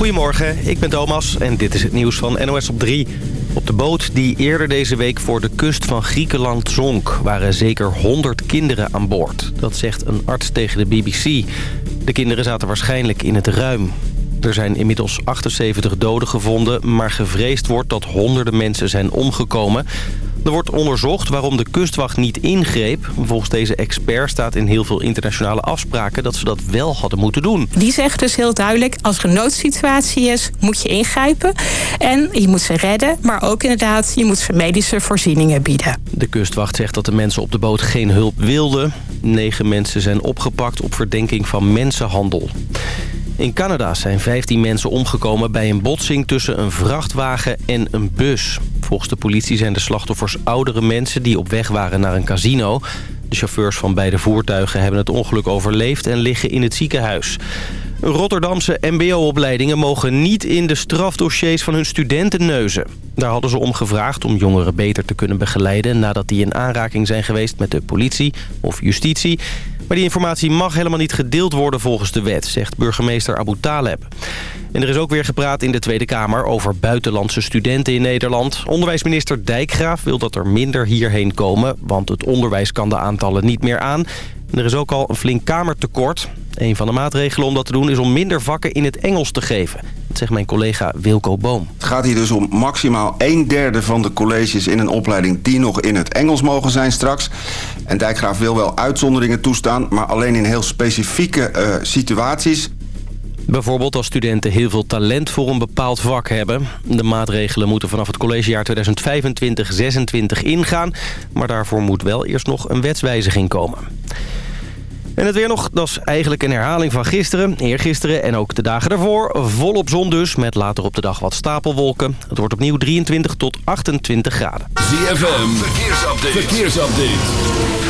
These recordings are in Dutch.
Goedemorgen, ik ben Thomas en dit is het nieuws van NOS op 3. Op de boot die eerder deze week voor de kust van Griekenland zonk... waren zeker 100 kinderen aan boord. Dat zegt een arts tegen de BBC. De kinderen zaten waarschijnlijk in het ruim. Er zijn inmiddels 78 doden gevonden... maar gevreesd wordt dat honderden mensen zijn omgekomen... Er wordt onderzocht waarom de kustwacht niet ingreep. Volgens deze expert staat in heel veel internationale afspraken... dat ze dat wel hadden moeten doen. Die zegt dus heel duidelijk, als er een noodsituatie is... moet je ingrijpen en je moet ze redden... maar ook inderdaad, je moet ze medische voorzieningen bieden. De kustwacht zegt dat de mensen op de boot geen hulp wilden. Negen mensen zijn opgepakt op verdenking van mensenhandel. In Canada zijn 15 mensen omgekomen bij een botsing tussen een vrachtwagen en een bus. Volgens de politie zijn de slachtoffers oudere mensen die op weg waren naar een casino. De chauffeurs van beide voertuigen hebben het ongeluk overleefd en liggen in het ziekenhuis. Rotterdamse mbo-opleidingen mogen niet in de strafdossiers van hun studenten neuzen. Daar hadden ze om gevraagd om jongeren beter te kunnen begeleiden... nadat die in aanraking zijn geweest met de politie of justitie. Maar die informatie mag helemaal niet gedeeld worden volgens de wet, zegt burgemeester Abu Taleb. En er is ook weer gepraat in de Tweede Kamer over buitenlandse studenten in Nederland. Onderwijsminister Dijkgraaf wil dat er minder hierheen komen, want het onderwijs kan de aantallen niet meer aan. En er is ook al een flink kamertekort. Een van de maatregelen om dat te doen is om minder vakken in het Engels te geven. Dat zegt mijn collega Wilco Boom. Het gaat hier dus om maximaal een derde van de colleges in een opleiding... die nog in het Engels mogen zijn straks. En Dijkgraaf wil wel uitzonderingen toestaan... maar alleen in heel specifieke uh, situaties. Bijvoorbeeld als studenten heel veel talent voor een bepaald vak hebben. De maatregelen moeten vanaf het collegejaar 2025-26 ingaan. Maar daarvoor moet wel eerst nog een wetswijziging komen. En het weer nog, dat is eigenlijk een herhaling van gisteren, eergisteren en ook de dagen daarvoor. Volop zon dus, met later op de dag wat stapelwolken. Het wordt opnieuw 23 tot 28 graden. ZFM, verkeersupdate. verkeersupdate.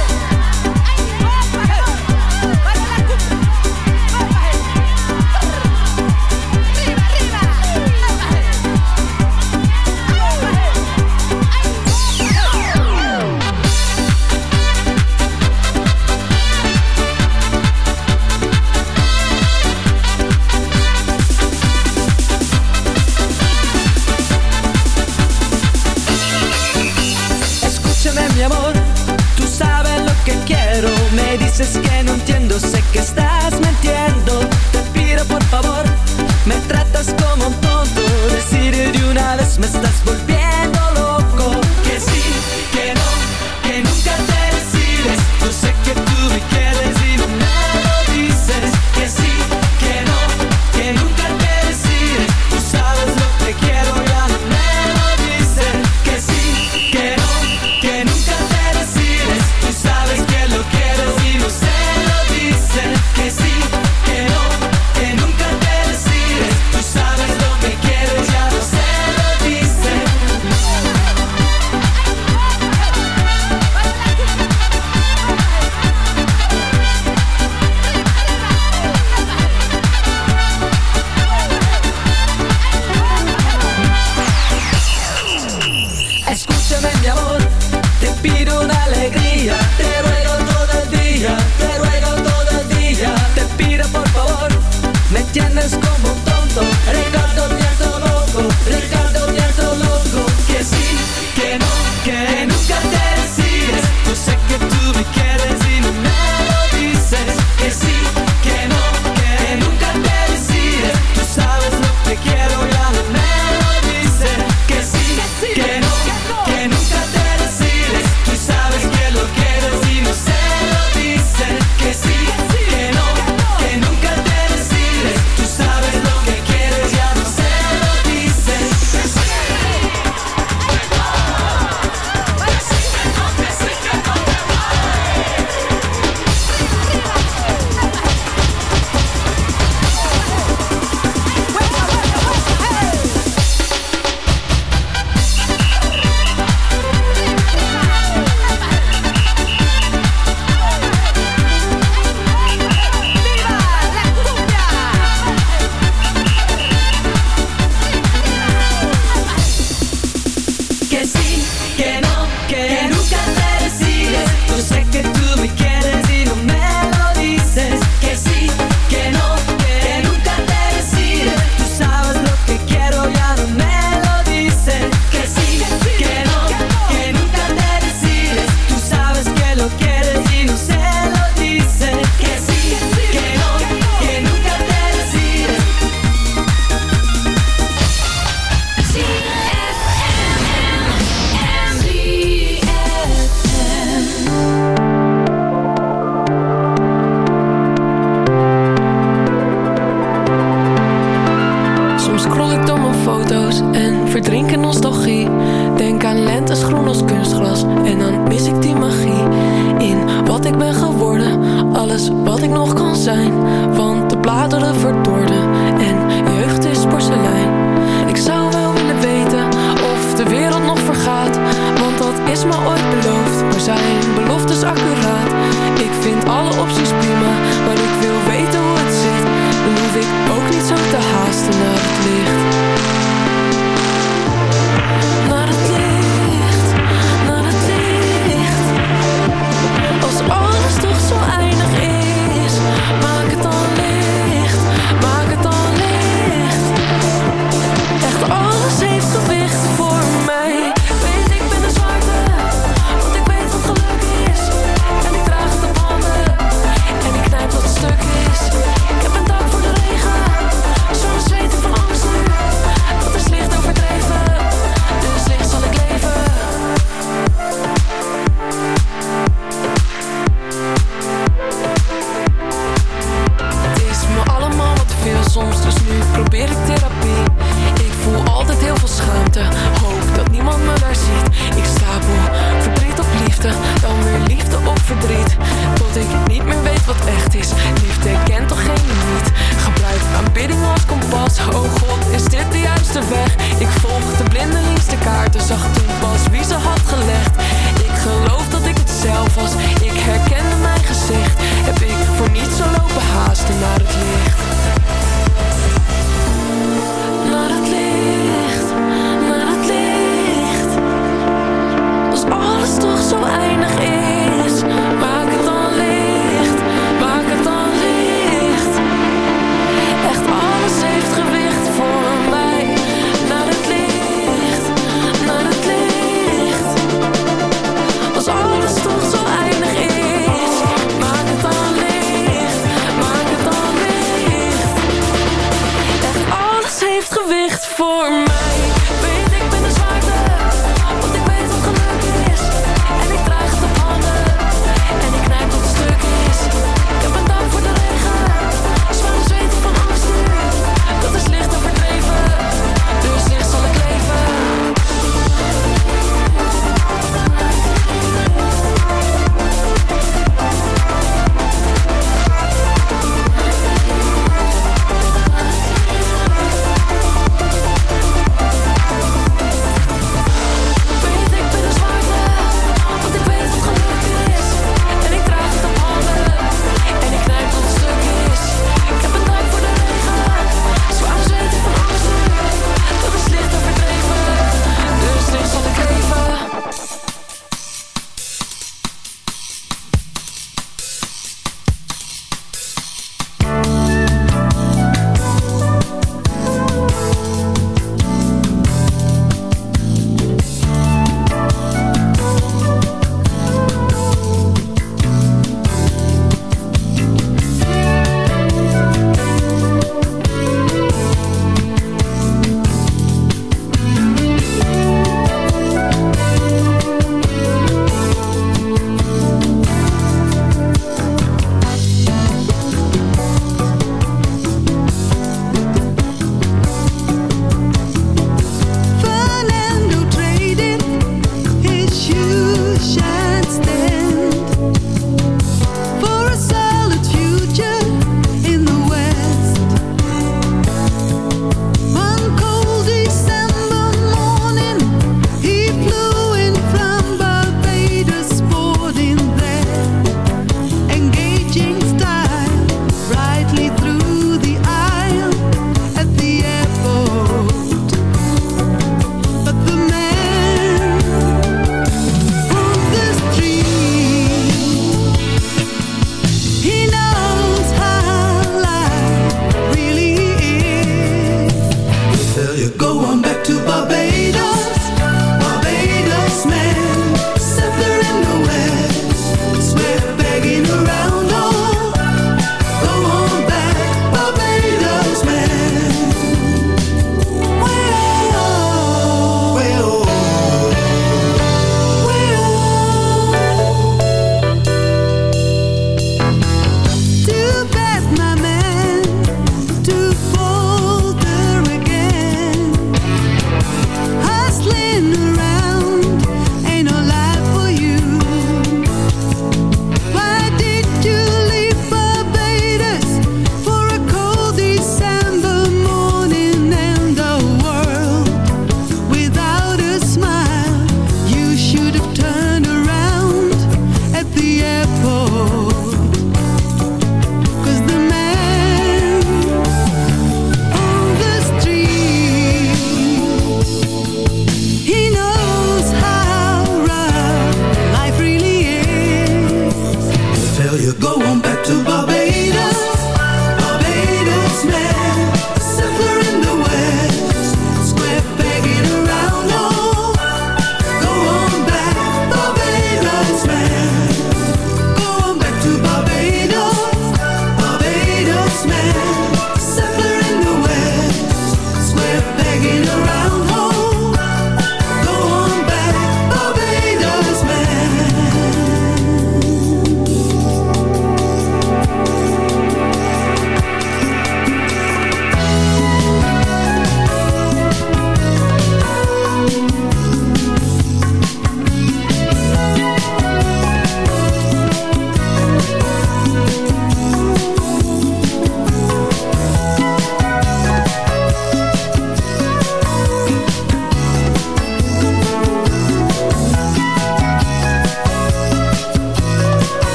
Tratas como un tonto. Decir de una vez me estás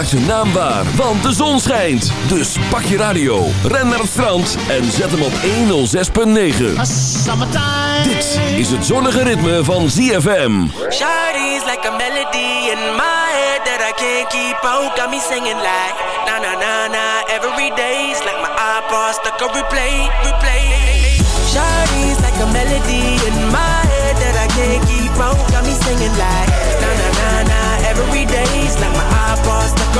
ZFM maakt zijn naam waar, want de zon schijnt. Dus pak je radio, ren naar het strand en zet hem op 106.9. Dit is het zonnige ritme van ZFM. Shawty's like a melody in my head that I can't keep out. Got me singing like na na na na every day's like my iPod stuck on replay, replay. Shawty's like a melody in my head that I can't keep out. Got me singing like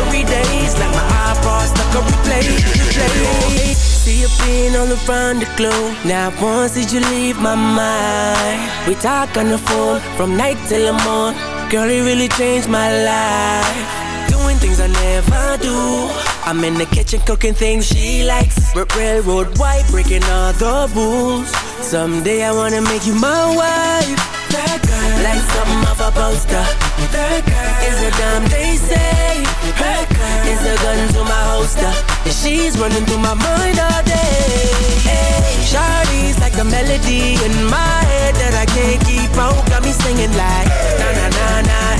every day's like my iPod stuck on replay, replay. See you being all around the globe. Now once did you leave my mind? We talk on the phone from night till the morning. Girl, it really changed my life. Doing things I never do. I'm in the kitchen cooking things she likes. R- railroad white, breaking all the rules. Someday I wanna make you my wife. That girl, like something off a poster. That girl is a damn they say. That girl is a gun to my holster. And she's running through my mind all day. Hey, Shawty's like a melody in my head that I can't keep out. Got me singing like na na na na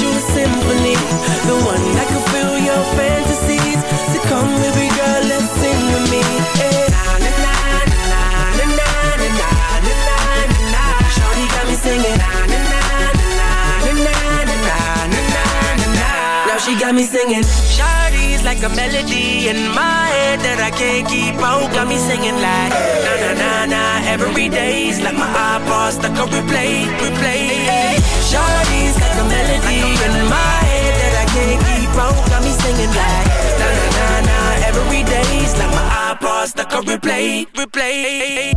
you a symphony, the one that could fill your fantasies. So come, girl, me. Na na na na na na na na na na got me singing. Na na na na na na na na. Now she got me singing. Like a melody in my head that I can't keep out. Got me singing like na na na na every day's like my iPod stuck on replay, replay. Shawty's like a melody in my head that I can't keep out. Got me singing like na na na na day's like my iPod stuck on replay, replay.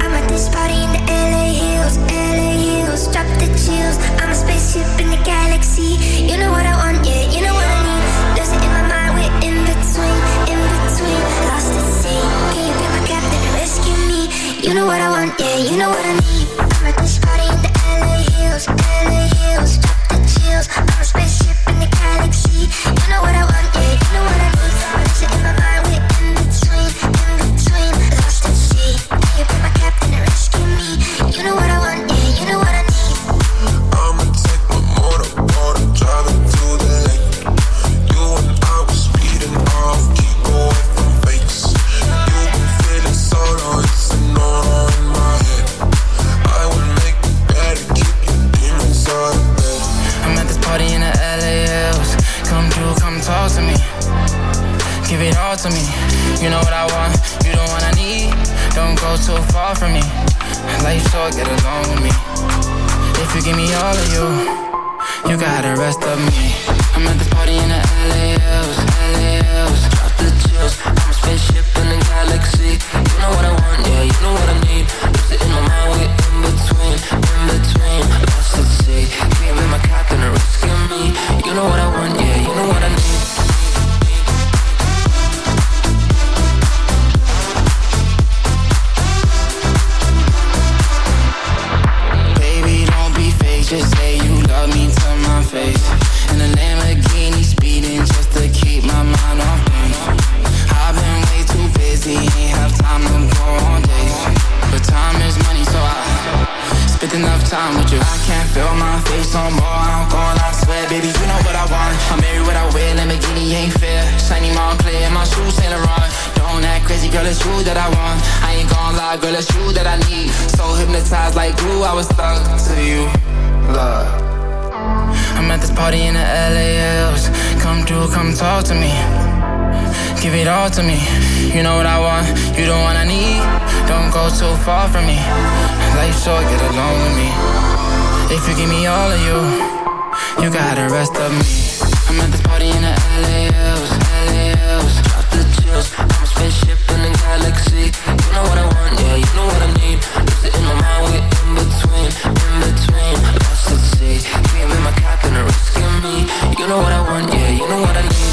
I'm at this party in the LA hills, LA hills, drop the chills. I'm a spaceship in the galaxy. You know what I want, yeah, you know what I need. Lose it in my mind, we're in between, in between, lost at sea. Can you be my captain rescue me? You know what I want, yeah, you know what I need. Too far from me. Life short, get along with me. If you give me all of you, you got the rest of me. I'm at this party in the LALs, LALs. Drop the chills. I'm a spaceship in the galaxy. You know what I want, yeah, you know what I need. It in my mind, we're in between, in between. Lost at sea. Can't be my captain, a risk in me. You know what I want, yeah, you know what I need.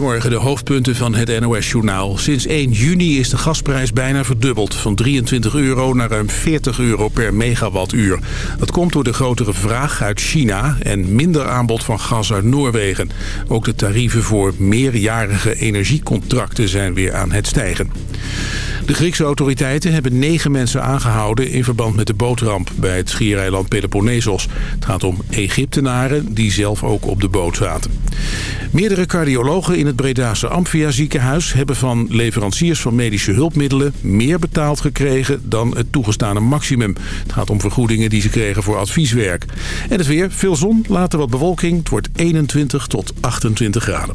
Goedemorgen, de hoofdpunten van het NOS-journaal. Sinds 1 juni is de gasprijs bijna verdubbeld. Van 23 euro naar ruim 40 euro per megawattuur. Dat komt door de grotere vraag uit China en minder aanbod van gas uit Noorwegen. Ook de tarieven voor meerjarige energiecontracten zijn weer aan het stijgen. De Griekse autoriteiten hebben negen mensen aangehouden... in verband met de bootramp bij het schiereiland Peloponnesos. Het gaat om Egyptenaren die zelf ook op de boot zaten. Meerdere cardiologen in het Bredaanse Amphia ziekenhuis... hebben van leveranciers van medische hulpmiddelen... meer betaald gekregen dan het toegestane maximum. Het gaat om vergoedingen die ze kregen voor advieswerk. En het weer, veel zon, later wat bewolking. Het wordt 21 tot 28 graden.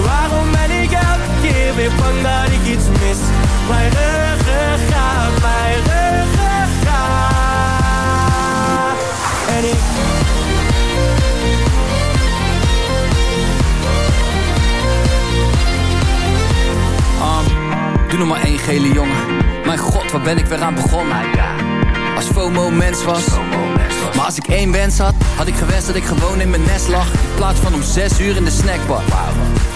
Waarom ben ik elke keer weer bang dat ik iets mis Mijn ruggengraat, mijn ruggengraat En ik Um, doe nog maar één gele jongen. Mijn god, waar ben ik weer aan begonnen? Als FOMO mens was. Maar als ik één wens had, had ik gewenst dat ik gewoon in mijn nest lag. In plaats van om zes uur in de snackbar.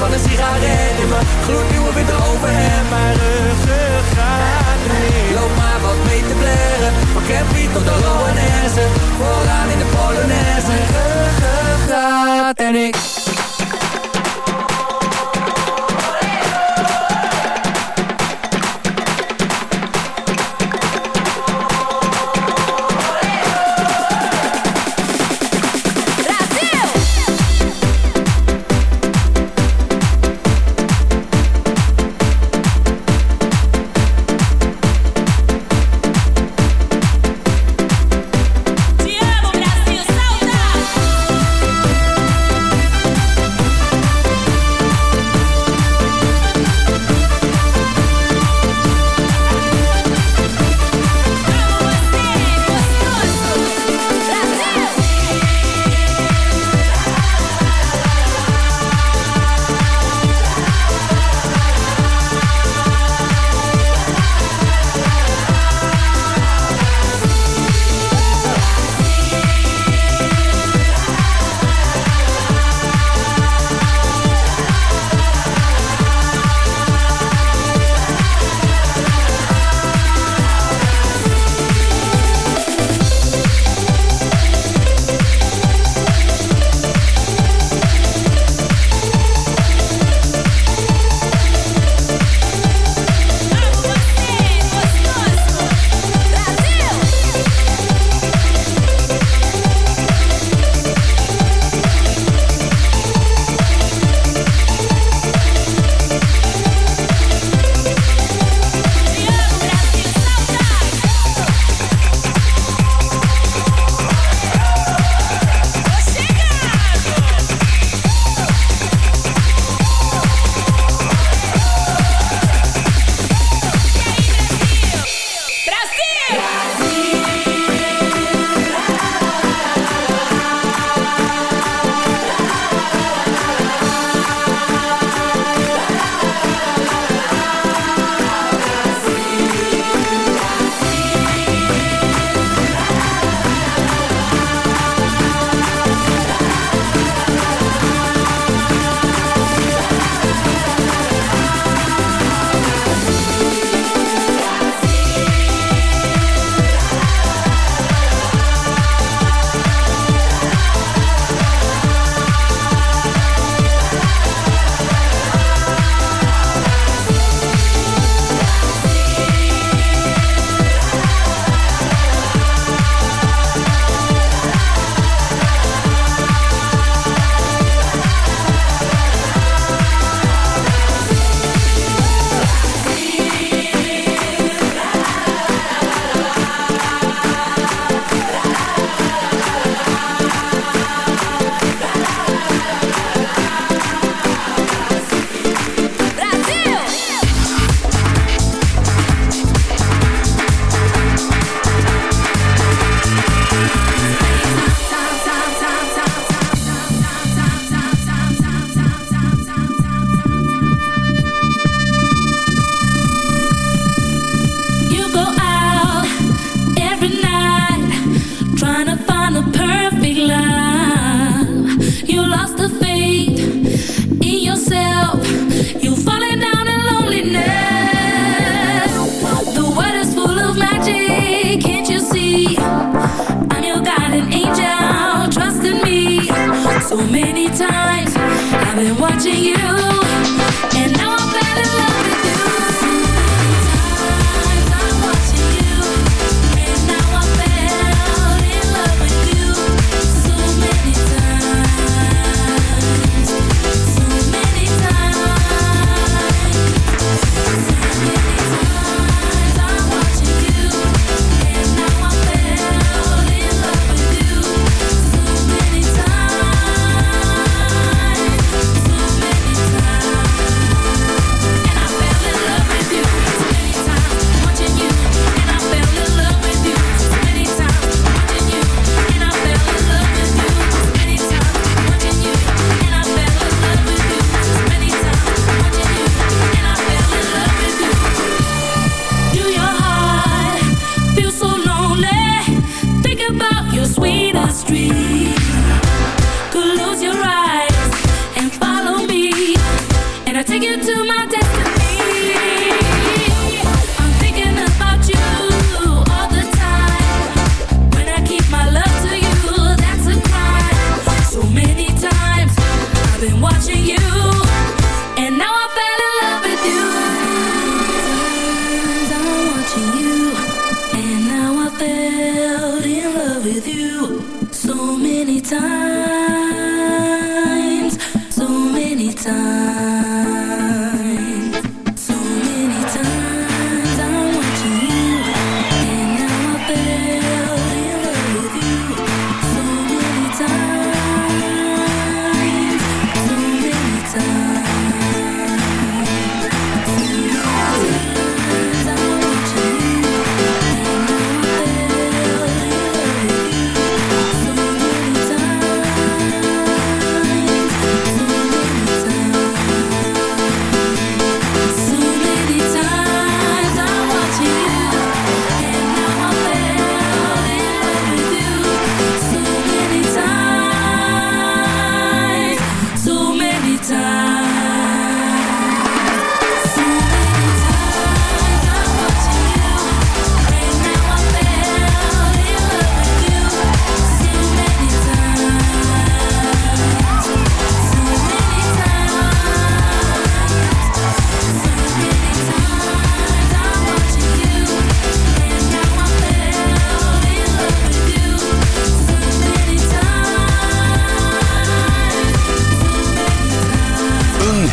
van een sigaret in mijn gloednieuwe witte overhemd Mijn ruggengraat niet. Loop maar wat mee te blaren Van Campy tot de Loanesse Vooraan in de Polonaise Ruggengraat en ik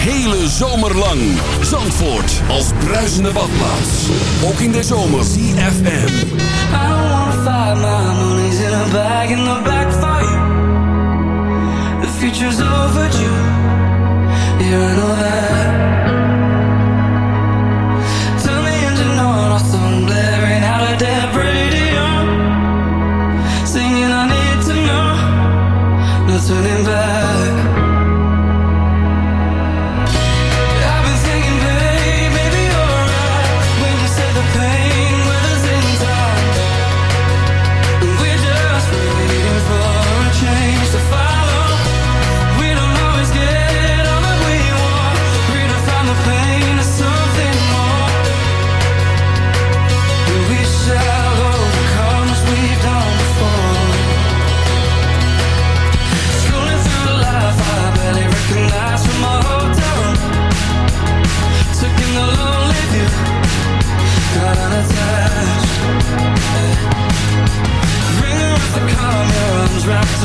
hele zomer lang. Zandvoort als bruisende badplaats. Ook in de zomer. CFM. I don't wanna find my money's in a bag in the back for you. The future's overdue. Yeah, I know that. Turn the engine on, I'm so blaring out of dead radio. Singing, I need to know. No turning back.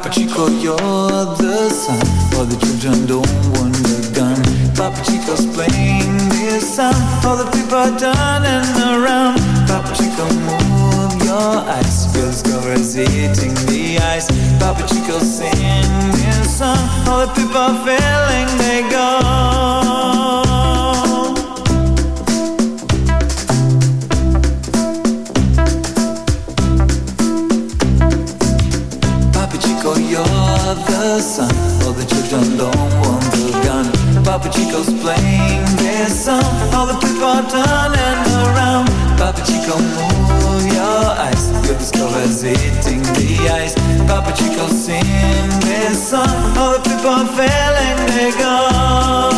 Papa Chico, you're the sun. All the children don't want the gun. Papa Chico's playing this sound All the people are turning around. Papa Chico, move your eyes. Girls covers hitting the ice. Papa Chico, sing this song. All the people are feeling they go. Chico's playing their song. All the people turning around. Papa Chico, move your eyes. Goodness covers hitting the ice. Papa Chico, sing this song. All the people are feeling they're gone.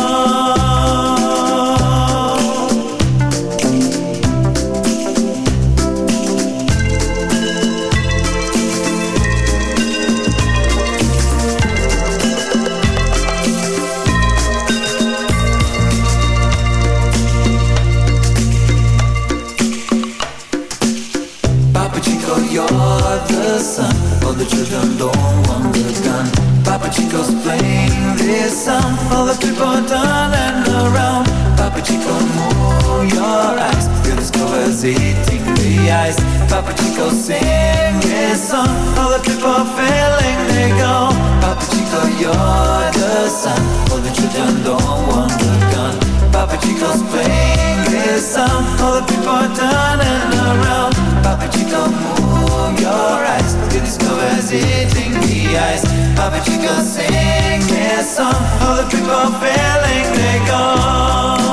Chico sing this song. All the people are feeling they go. Papa Chico, you're the sun. Hold the children don't want the gun. Papa Chico's playing his song. All the people are turning around. Papa Chico, move your eyes. To discover's eating the ice Papa Chico, sing this song. All the people are feeling they go.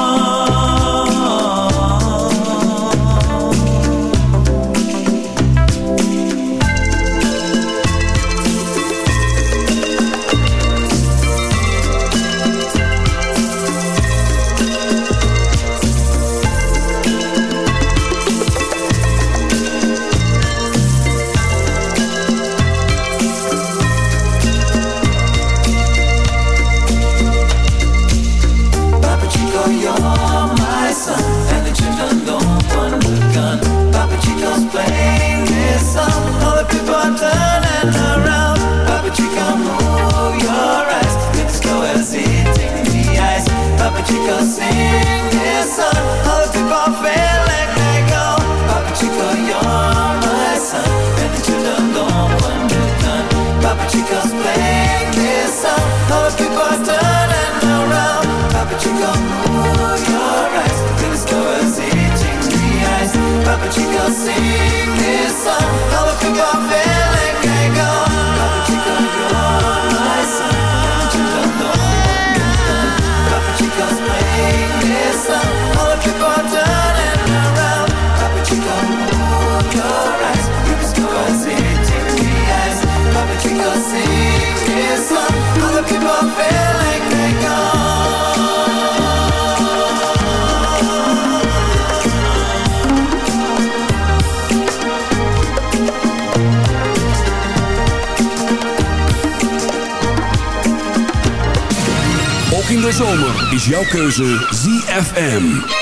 ZFM.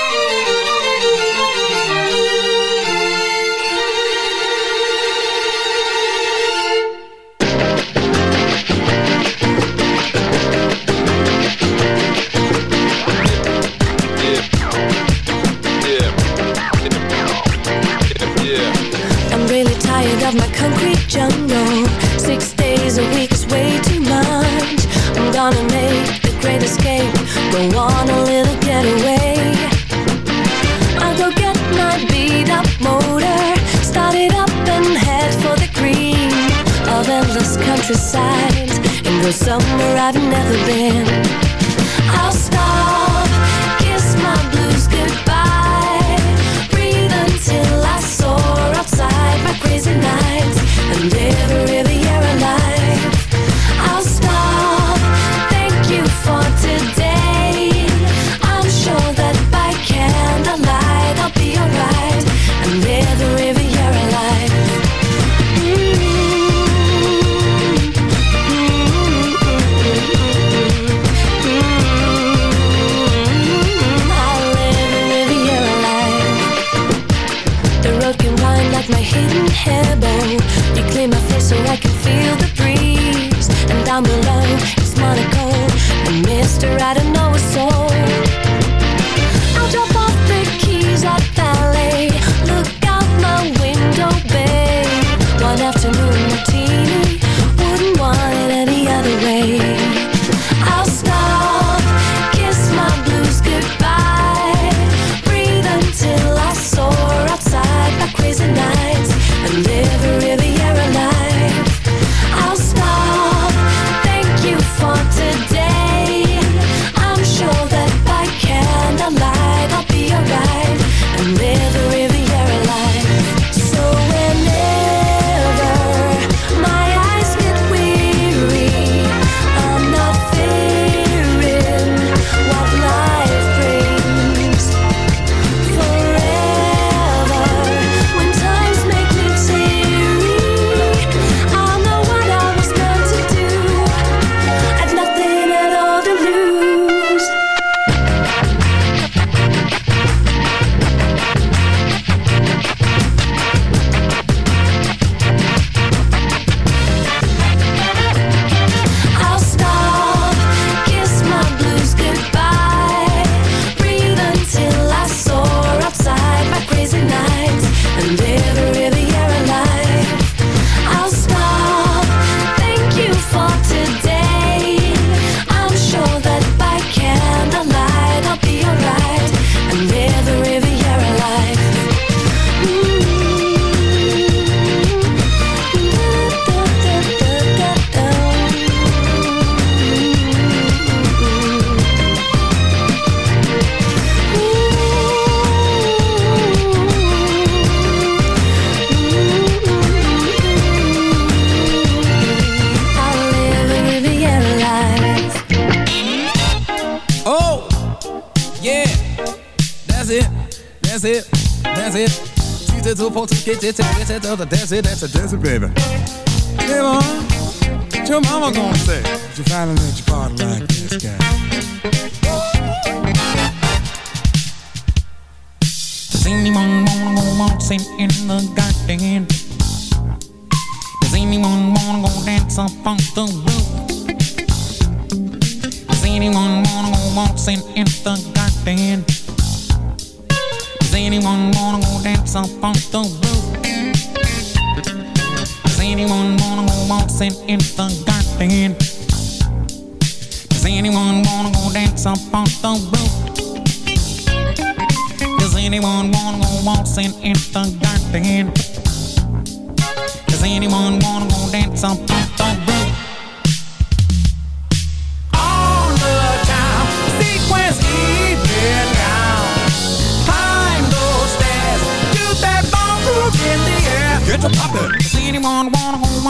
It, that's it, that's it, that's it, that's it, baby. Hey, mom, what your mama gonna say? if You finally let your body like this guy. Does anyone wanna go waltzing in the garden? Does anyone wanna go dance up on the roof? Does anyone wanna go waltzing in the garden? Does anyone wanna go dance up on the roof? Waltzing in the garden? Does anyone wanna go dance up on the roof? Does anyone wanna go waltzing in the garden? Does anyone wanna go dance up on the roof? On the time, sequence even down. Climb those stairs, do that move in the air. Get to poppin'. Does anyone wanna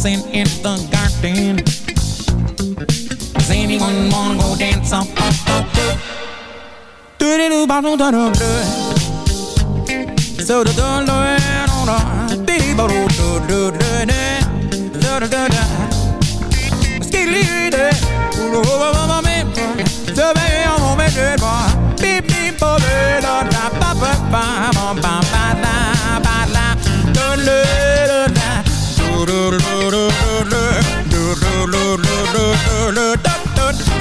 Waltzing in the garden? Does anyone wanna go dance up on? Do do do ba do do do do. So do do do do do. Dee ba do do do do do. Do do do do. Skidly do. Do ba ba ba me. So baby I'm home and dead boy. Beep beep ba da da ba ba ba ba ba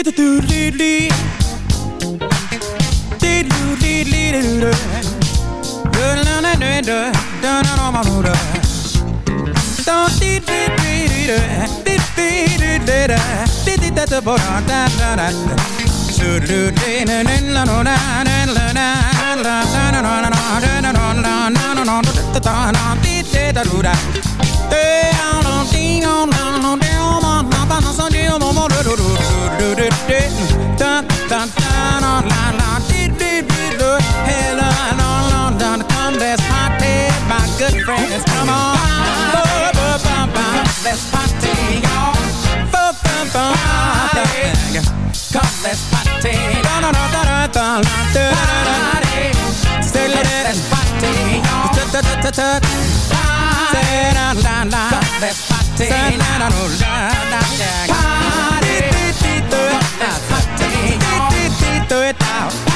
Dee-dee-doo-dee-dee. Dee-doo-dee-dee-doo-doo. Do-la-la-la-la. Let's party, y'all. Come, let's party. Da, Party. Let's party, y'all. Come, let's party. Party. Let's party, y'all. Party.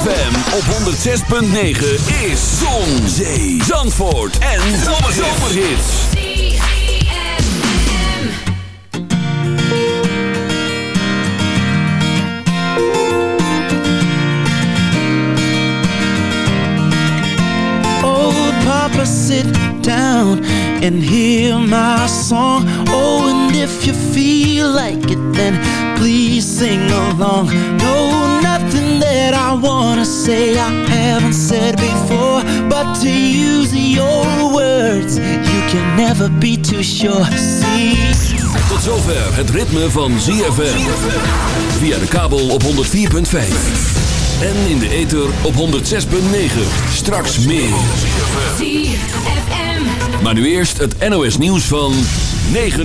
ZFM op 106.9 is Zon, Zee, Zandvoort en Zomerhits. Old Papa, sit down and hear my song. Oh, and if you feel like it, then please sing along. No, nothing that I wanna say I haven't said before. But to use your words, you can never be too sure. See. Tot zover het ritme van ZFM. Via de kabel op 104.5. En in de ether op 106.9. Straks meer. Maar nu eerst het NOS nieuws van 9